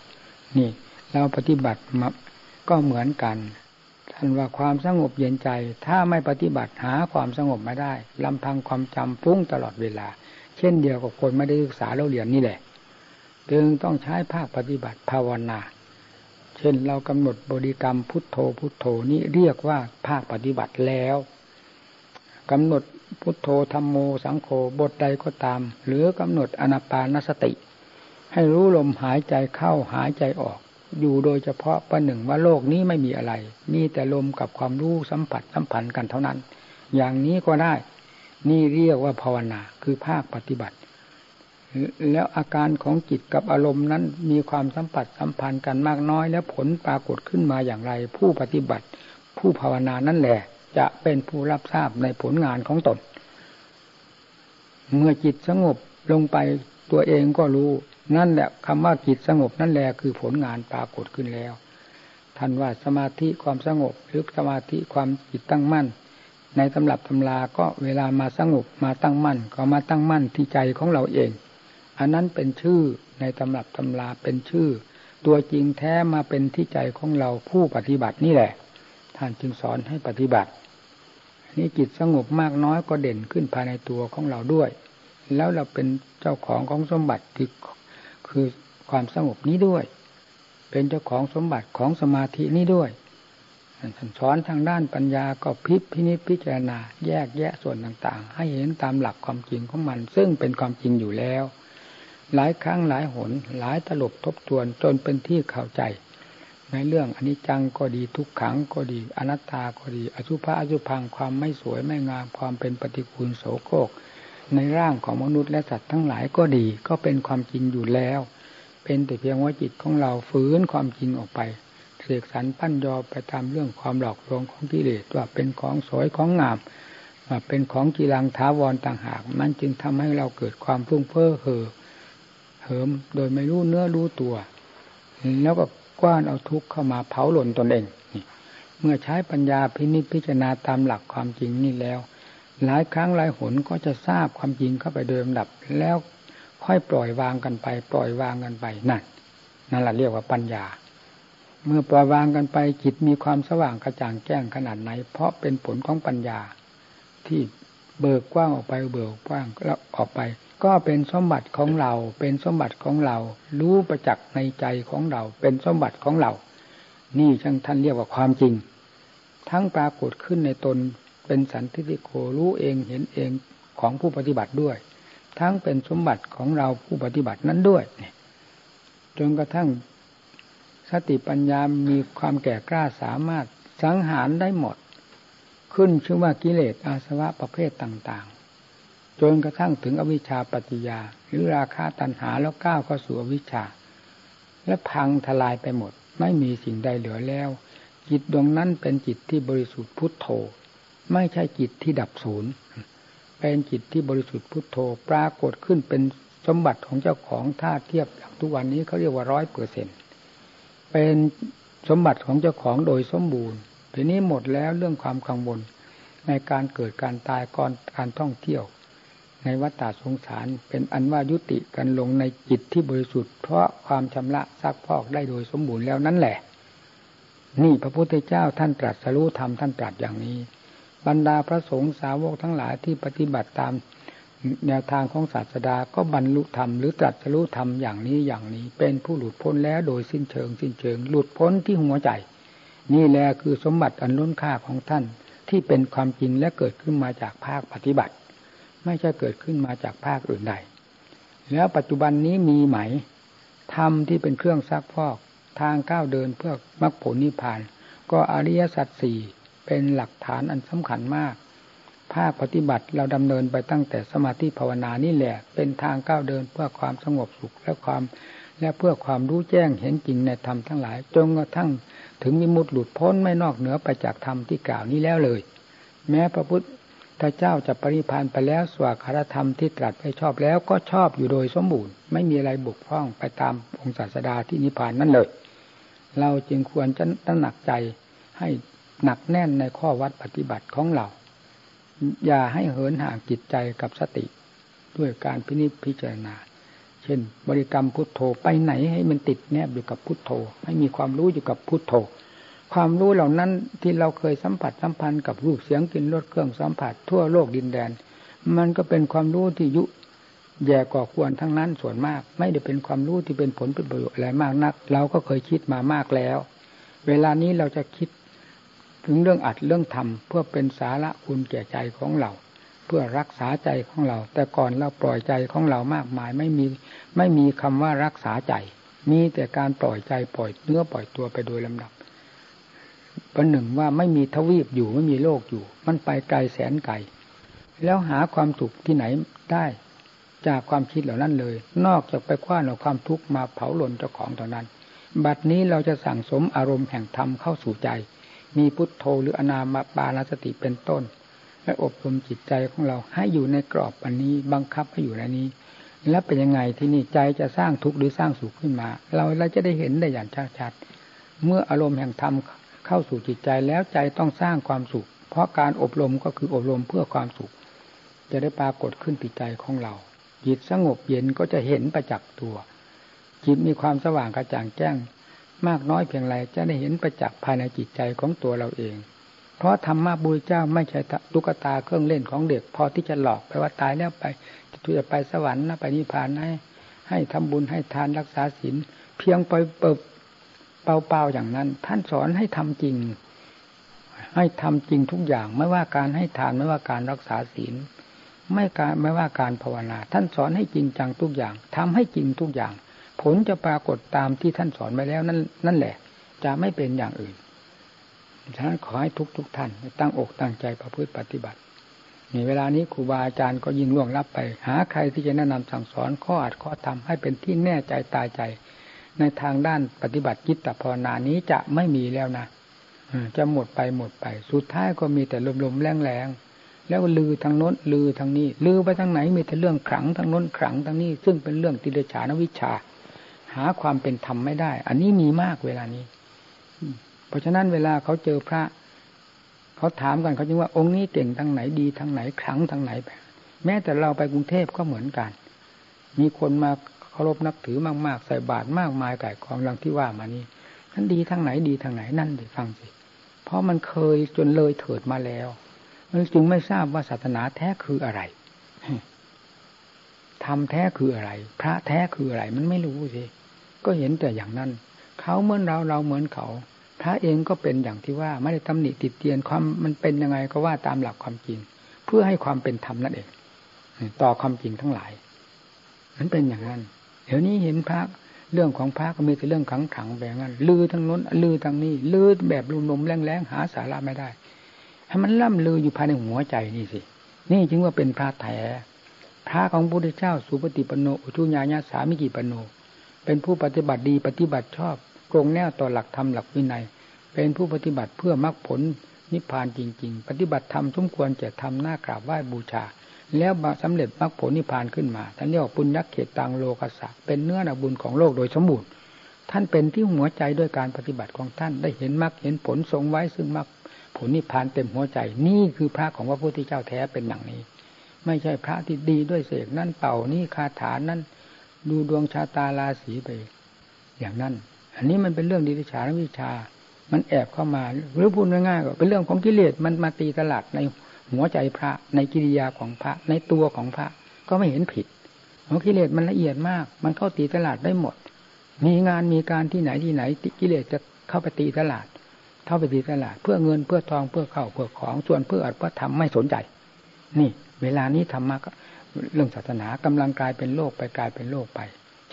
นี่ เราปฏิบัติมาก็เหมือนกัน ท่านว่าความสงบเย็นใจ ถ้าไม่ปฏิบัติหาความสงบไม่ได้ลำพังความจำฟุ้งตลอดเวลา เช่นเดียวกับคนไม่ได้ศึกษาเราเรียนนี่แหละ จึงต้องใช้ภาคปฏิบัติภาวนา เช่นเรากำหนดบริกรรมพุทโธพุทโธนี้เรียกว่าภาคปฏิบัติแล้วกำหนดพุทโธธรรมโมสังโฆบทใดก็ตาม หรือกำหนดอนาปานสติ ให้รู้ลมหายใจเข้าหายใจออก อยู่โดยเฉพาะประหนึ่งว่าโลกนี้ไม่มีอะไร มีแต่ลมกับความรู้สัมผัสสัมพันธ์กันเท่านั้น อย่างนี้ก็ได้ นี่เรียกว่าภาวนาคือภาคปฏิบัติ แล้วอาการของจิตกับอารมณ์นั้นมีความสัมผัสสัมพันธ์กันมากน้อย แล้วผลปรากฏขึ้นมาอย่างไร ผู้ปฏิบัติ ผู้ภาวนานั่นแหละ จะเป็นผู้รับทราบในผลงานของตน เมื่อจิตสงบลงไปตัวเองก็รู้ นั่นแหละคำว่าจิตสงบนั่นแหละคือผลงานปรากฏขึ้นแล้วท่านว่าสมาธิความสงบหรือสมาธิความจิตตั้งมั่น ในตำรับตำราก็เวลามาสงบมาตั้งมั่น ก็มาตั้งมั่นที่ใจของเราเอง อันนั้นเป็นชื่อในตำรับตำราเป็นชื่อ ตัวจริงแท้มาเป็นที่ใจของเราผู้ปฏิบัตินี่แหละ ท่านจึงสอนให้ปฏิบัตินี่จิตสงบมากน้อยก็เด่นขึ้นภายในตัวของเราด้วย แล้วเราเป็นเจ้าของของสมบัติที่ คือความสงบนี้ด้วย เป็นเจ้าของสมบัติของสมาธินี้ด้วยสอนทางด้านปัญญาก็พิพินิพิจารณา แยกแยะส่วนต่างๆ ให้เห็นตามหลักความจริงของมัน ซึ่งเป็นความจริงอยู่แล้ว หลายครั้งหลายหน หลายตลบทบทวนจนเป็นที่เข้าใจ ในเรื่องอนิจจังก็ดีทุกขังก็ดี อนัตตาก็ดี อสุภะอสุพังความไม่สวยไม่งามความเป็นปฏิคูลโสโครก ในร่างของมนุษย์และสัตว์ทั้งหลายก็ดี ก็เป็นความจริงอยู่แล้ว เป็นแต่เพียงว่าจิตของเราฝืนความจริงออกไปเสกสรรปั้นยอไปตามเรื่องความหลอกลวงของกิเลสว่าเป็นของสวยของงามว่าเป็นของกีรังท้าวรต่างหากมันจึงทำให้เราเกิดความฟุ้งเฟ้อเห่อเหิมโดยไม่รู้เนื้อรู้ตัว แล้วก็กว้านเอาทุกข์เข้ามาเผาหล่นตนเองเมื่อใช้ปัญญาพินิจพิจารณาตามหลักความจริงนี่แล้ว หลายครั้งหลายหนก็จะทราบความจริงเข้าไปโดยลำดับ แล้วค่อยปล่อยวางกันไป ปล่อยวางกันไปนั่นนั่นแหละเรียกว่าปัญญา เมื่อปล่อยวางกันไปจิตมีความสว่างกระจ่างแจ้งขนาดไหน เพราะเป็นผลของปัญญา ที่เบิกกว้างออกไปเบิกกว้างแล้วออกไป ก็เป็นสมบัติของเรา เป็นสมบัติของเรา รู้ประจักษ์ในใจของเรา เป็นสมบัติของเรา นี่ช่างท่านเรียกว่าความจริง ทั้งปรากฏขึ้นในตน เป็นสันติโกรู้เองเห็นเองของผู้ปฏิบัติด้วย ทั้งเป็นสมบัติของเราผู้ปฏิบัตินั้นด้วยจนกระทั่งสติปัญญามีความแก่กล้าสามารถสังหารได้หมด ขึ้นชื่อว่ากิเลสอาสวะประเภทต่างๆ จนกระทั่งถึงอวิชชาปัจจยา หรือราคาตัณหาแล้วก้าวเข้าสู่อวิชชา และพังทลายไปหมด ไม่มีสิ่งใดเหลือแล้ว จิตดวงนั้นเป็นจิตที่บริสุทธิ์พุทโธ ไม่ใช่จิตที่ดับศูนย์เป็นจิตที่บริสุทธิ์พุทโธปรากฏขึ้นเป็นสมบัติของเจ้าของถ้าเทียบอย่างทุกวันนี้เขาเรียกว่าร้อยเปอร์เซ็นเป็นสมบัติของเจ้าของโดยสมบูรณ์ทีนี้หมดแล้วเรื่องความกังวลในการเกิดการตายก่อนการท่องเที่ยว ในวัฏฏะสงสารเป็นอันว่ายุติกันลงในจิตที่บริสุทธิ์เพราะความชำระซักพอกได้โดยสมบูรณ์แล้วนั่นแหละ นี่พระพุทธเจ้าท่านตรัสรู้ธรรมท่านตรัสอย่างนี้ บรรดาพระสงฆ์สาวกทั้งหลายที่ปฏิบัติตามแนวทางของศาสดาก็บรรลุธรรมหรือตรัสรู้ธรรมอย่างนี้อย่างนี้ เป็นผู้หลุดพ้นแล้วโดยสิ้นเชิง สิ้นเชิง หลุดพ้นที่หัวใจ นี่แหละคือสมบัติอันล้นค่าของท่านที่เป็นความจริงและเกิดขึ้นมาจากภาคปฏิบัติ ไม่ใช่เกิดขึ้นมาจากภาคอื่นใด แล้วปัจจุบันนี้มีไหมธรรมที่เป็นเครื่องซักฟอก ทางก้าวเดินเพื่อมรรคผลนิพพาน ก็อริยสัจสี่ เป็นหลักฐานอันสำคัญมาก ภาคปฏิบัติเราดำเนินไปตั้งแต่สมาธิภาวนานี่แหละ เป็นทางก้าวเดินเพื่อความสงบสุขและความและเพื่อความรู้แจ้งเห็นจริงในธรรมทั้งหลาย จนกระทั่งถึงมิมุติหลุดพ้นไม่นอกเหนือไปจากธรรมที่กล่าวนี้แล้วเลย แม้พระพุทธเจ้าจะปริพานไปแล้วสวากคารธรรมที่ตรัสไปชอบแล้วก็ชอบอยู่โดยสมบูรณ์ไม่มีอะไรบุกพร่องไปตามองศาสดาที่นิพพานนั่นเลย เราจึงควรจะตั้งหนักใจให้ หนักแน่นในข้อวัดปฏิบัติของเรา อย่าให้เหินห่างจิตใจกับสติ ด้วยการพินิจพิจารณา เช่น บริกรรมพุทโธไปไหนให้มันติดแนบอยู่กับพุทโธ ให้มีความรู้อยู่กับพุทโธ ความรู้เหล่านั้นที่เราเคยสัมผัสสัมพันธ์กับรูปเสียงกลิ่นรสเครื่องสัมผัสทั่วโลกดินแดน มันก็เป็นความรู้ที่ยุแย่ก่อควรทั้งนั้นส่วนมาก ไม่ได้เป็นความรู้ที่เป็นผลเป็นประโยชน์อะไรมากนัก เราก็เคยคิดมามากแล้ว เวลานี้เราจะคิด ถึงเรื่องอัดเรื่องทำเพื่อเป็นสาระคุณแก่ใจของเรา เพื่อรักษาใจของเรา แต่ก่อนเราปล่อยใจของเรามากมายไม่มีไม่มีคำว่ารักษาใจ มีแต่การปล่อยใจปล่อยเนื้อปล่อยตัวไปโดยลำดับประหนึ่งว่าไม่มีทวีปอยู่ไม่มีโลกอยู่ มันไปไกลแสนไกลแล้วหาความสุขที่ไหนได้จากความคิดเหล่านั้นเลย นอกจากไปคว้านเอาความทุกข์มาเผาหล่นเจ้าของเท่านั้น บัดนี้เราจะสั่งสมอารมณ์แห่งธรรมเข้าสู่ใจ มีพุทโธหรืออนามบาลสติเป็นต้น และอบรมจิตใจของเราให้อยู่ในกรอบอันนี้บังคับให้อยู่ในนี้ แล้วเป็นยังไงที่นี่ใจจะสร้างทุกข์หรือสร้างสุขขึ้นมา เราเราจะได้เห็นได้อย่างชัดๆเมื่ออารมณ์แห่งธรรมเข้าสู่จิตใจแล้วใจต้องสร้างความสุข เพราะการอบรมก็คืออบรมเพื่อความสุข จะได้ปรากฏขึ้นติดใจของเราจิตสงบเย็นก็จะเห็นประจักษ์ตัวจิตมีความสว่างกระจ่างแจ้ง มากน้อยเพียงไรจะได้เห็นประจักษ์ภายในจิตใจของตัวเราเอง เพราะธรรมะบุญเจ้าไม่ใช่ตุ๊กตาเครื่องเล่นของเด็ก พอที่จะหลอกไปว่าตายแล้วไปจะไปสวรรค์นะไปนิพพานให้ให้ทำบุญให้ทานรักษาศีลเพียงไปเปิบเปล่าๆอย่างนั้น ท่านสอนให้ทำจริง ให้ทำจริงทุกอย่างไม่ว่าการให้ทานไม่ว่าการรักษาศีลไม่การไม่ว่าการภาวนา ท่านสอนให้จริงจังทุกอย่างทำให้จริงทุกอย่าง ผลจะปรากฏตามที่ท่านสอนไว้แล้วนั่นนั่นแหละ จะไม่เป็นอย่างอื่นฉะนั้นขอให้ทุกทุกท่าน ตั้งอกตั้งใจประพฤติปฏิบัตินี่เวลานี้ครูบาอาจารย์ก็ยิงล่วงลับไป หาใครที่จะแนะนำสั่งสอนข้ออัดข้อทำให้เป็นที่แน่ใจตายใจ ในทางด้านปฏิบัติจิตตภาวนานี้จะไม่มีแล้วนะจะหมดไปหมดไป สุดท้ายก็มีแต่ลมๆแรงๆแล้วลือทางโน้นลือทางนี้ ลือไปทางไหนมีแต่เรื่องขลังทางโน้นขลังทางนี้ ซึ่งเป็นเรื่องติเดชานวิชา หาความเป็นธรรมไม่ได้ อันนี้มีมากเวลานี้ เพราะฉะนั้นเวลาเขาเจอพระเขาถามกันเขาจึงว่าองค์นี้เก่งทางไหนดีทางไหนครั้งทางไหนแม้แต่เราไปกรุงเทพก็เหมือนกัน มีคนมาเคารพนับถือมาก ๆ ใส่บาตรมากมายไก่ของลังที่ว่ามานี้นั่นดีทางไหนดีทางไหนนั่นดิฟังสิ เพราะมันเคยจนเลยเถิดมาแล้ว มันจึงไม่ทราบว่าศาสนาแท้คืออะไรธรรมแท้คืออะไร พระแท้คืออะไร มันไม่รู้สิ ก็เห็นแต่อย่างนั้น เขาเหมือนเราเราเหมือนเขา พระเองก็เป็นอย่างที่ว่าไม่ได้ตำหนิติดเตียนความมันเป็นยังไงก็ว่าตามหลักความจริง เพื่อให้ความเป็นธรรมนั่นเอง ต่อความจริงทั้งหลายมันเป็นอย่างนั้น เดี๋ยวนี้เห็นพระเรื่องของพระก็มีแต่เรื่องขังขังแบบนั้น ลือทั้งน้น ลือทั้งนี้ ลือแบบลมๆแรงๆหาสาระไม่ได้ให้มันล่ำลืออยู่ภายในหัวใจนี่สิ นี่จึงว่าเป็นพระแท้พระของพระพุทธเจ้าสุปฏิปโนอุชุญาญาสามิกิปโน เป็นผู้ปฏิบัติดีปฏิบัติชอบตรงแนวต่อหลักธรรมหลักวินัย เป็นผู้ปฏิบัติเพื่อมรรคผลนิพพานจริง ๆ ปฏิบัติธรรมสมควรจะทำหน้ากราบไหว้บูชา แล้วสำเร็จมรรคผลนิพพานขึ้นมาท่านเรียกว่าปุญญเขตตังโลกัสะเป็นเนื้อนาบุญของโลกโดยสมบูรณ์ท่านเป็นที่หัวใจด้วยการปฏิบัติของท่านได้เห็นมรรคเห็นผลทรงไว้ซึ่งมรรคผลนิพพานเต็มหัวใจ นี่คือพระของพระพุทธเจ้าแท้เป็นอย่างนี้ ไม่ใช่พระที่ดีด้วยเสกนั่นเป่านี่คาถานั่น ดูดวงชาตาราศีไป อย่างนั้น อันนี้มันเป็นเรื่องดิฉานวิชา มันแอบเข้ามา หรือพูดง่ายๆก็เป็นเรื่องของกิเลสมันมาตีตลาดในหัวใจพระในกิริยาของพระในตัวของพระก็ไม่เห็นผิดเพราะกิเลสมันละเอียดมาก มันเข้าตีตลาดได้หมด มีงานมีการที่ไหนที่ไหนกิเลสจะเข้าไปตีตลาดเข้าไปตีตลาด เพื่อเงินเพื่อทองเพื่อเข้าเพื่อของส่วนเพื่ออัดเพื่อทำไม่สนใจ นี่ เวลานี้ธรรมะ เรื่องศาสนากำลังกลายเป็นโลกไปกลายเป็นโลกไป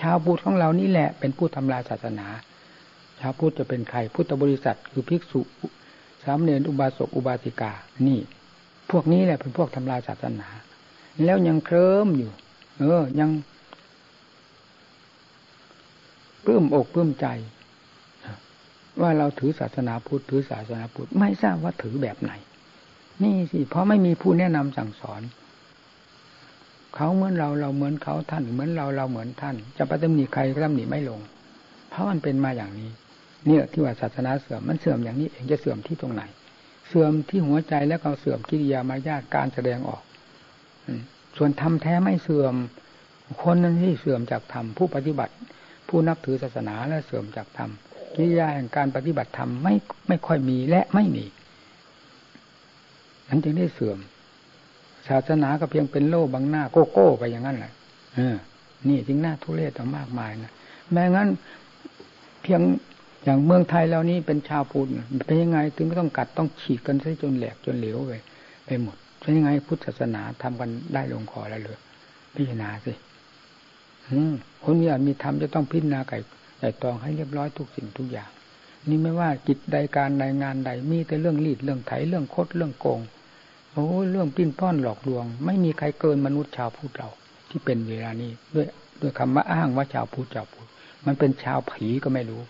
ชาวพุทธของเรานี่แหละเป็นผู้ทำลายศาสนา ชาวพุทธจะเป็นใครพุทธบริษัทคือภิกษุสามเณรอุบาสกอุบาสิกา นี่ พวกนี้แหละเป็นพวกทำลายศาสนา แล้วยังเคลิ้มอยู่ เออ ยังปลื้มอกปลื้มใจ ว่าเราถือศาสนาพุทธถือศาสนาพุทธไม่ทราบว่าถือแบบไหน นี่สิเพราะไม่มีผู้แนะนำสั่งสอน เขาเหมือนเราเราเหมือนเขาท่าน เหมือนเราเราเหมือนท่าน จะไปตำหนิใครก็ตำหนิไม่ลง เพราะมันเป็นมาอย่างนี้ เนี่ยที่ว่าศาสนาเสื่อมมันเสื่อมอย่างนี้เองจะเสื่อมที่ตรงไหน เสื่อมที่หัวใจแล้วก็เสื่อมกิริยามารยาทการแสดงออกส่วนธรรมแท้ไม่เสื่อม คนนั้นที่เสื่อมจากธรรมผู้ปฏิบัติ ผู้นับถือศาสนาและเสื่อมจากธรรมกิริยาแห่งการปฏิบัติธรรมไม่ไม่ค่อยมีและไม่มีนั้นจึงได้เสื่อม ศาสนาก็เพียงเป็นโล่บังหน้า โก้โก้ไปอย่างนั้นแหละเออ นี่จึงหน่าทุเรศต่างมากมายนะแม้งั้น เพียงอย่างเมืองไทยแล้วนี้เป็นชาวพุทธเป็นยังไงถึงไม่ต้องกัดต้องฉีดกันซะจนแหลกจนเหลวไปไปหมดเป็นยังไงพุทธศาสนาทำกันได้ลงคอแล้วเลยพิจารณาสิคนมีอาจมีธรรมจะต้องพิจารณาไก่ไก่ตองให้เรียบร้อยทุกสิ่งทุกอย่าง นี่ไม่ว่ากิจใดการใดงานใดมีแต่เรื่องรีดเรื่องไถเรื่องคดเรื่องโกง โอ้เรื่องปิ้นป้อนหลอกลวง ไม่มีใครเกินมนุษย์ชาวพุทธเรา ที่เป็นเวลานี้ ด้วยด้วยคำว่าอ้างว่าชาวพุทธชาวพุทธมันเป็นชาวผีก็ไม่รู้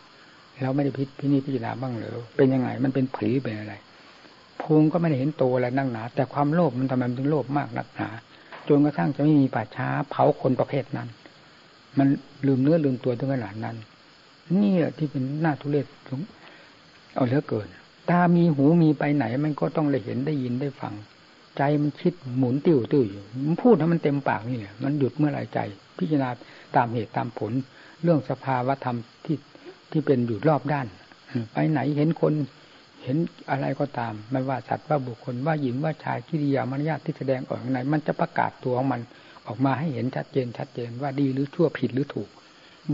เราไม่ได้พิพินิพิจารณาบ้างหรือเป็นยังไง มันเป็นผีเป็นอะไรพุงก็ไม่ได้เห็นโตอะไรนั่งหนา แต่ความโลภมันทำไมมันถึงโลภมากนักหนาจนกระทั่งจะไม่มีป่าช้าเผาคนประเภทนั้น มันลืมเนื้อลืมตัวถึงขนาดนั้น นี่ที่เป็นหน้าทุเรศเอาเหลือเกิน ตามีหูมีไปไหน มันก็ต้องได้เห็นได้ยินได้ฟัง ใจมันคิดหมุนติ้วติ้วอยู่มันพูดให้มันเต็มปากนี่แหละมันหยุดเมื่อไรใจ พิจารณาตามเหตุตามผล เรื่องสภาวะธรรมที่ที่เป็นอยู่รอบด้าน ไปไหนเห็นคนเห็นอะไรก็ตาม ไม่ว่าสัตว์ว่าบุคคลว่าหญิงว่าชายกิริยามารยาทที่แสดงออกในมันจะประกาศตัวของมันออกมาให้เห็นชัดเจนชัดเจนว่าดีหรือชั่วผิดหรือถูก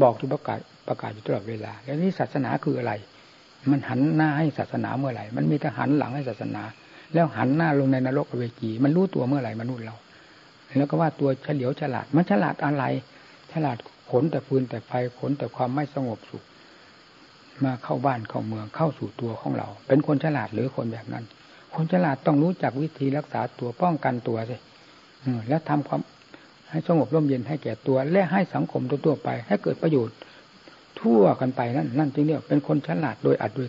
บอกอยู่ประกาศประกาศอยู่ตลอดเวลา แล้วนี่ศาสนาคืออะไร มันหันหน้าให้ศาสนาเมื่อไหร่ มันมีแต่หันหลังให้ศาสนา แล้วหันหน้าลงในนรกอเวจี มันรู้ตัวเมื่อไหร่มนุษย์เรา แล้วก็ว่าตัวเฉลียวฉลาด มันฉลาดอะไร ฉลาดขนแต่ฟืนแต่ไฟขนแต่ความไม่สงบสุข มาเข้าบ้านเข้าเมืองเข้าสู่ตัวของเรา เป็นคนฉลาดหรือคนแบบนั้น คนฉลาดต้องรู้จักวิธีรักษาตัวป้องกันตัวสิแล้วทำความให้สงบร่มเย็นให้แก่ตัว และให้สังคมทั่วไป ให้เกิดประโยชน์ ทั่วกันไปนั่นนั่นจึงเรียกเป็นคนฉลาดโดยอัดโดย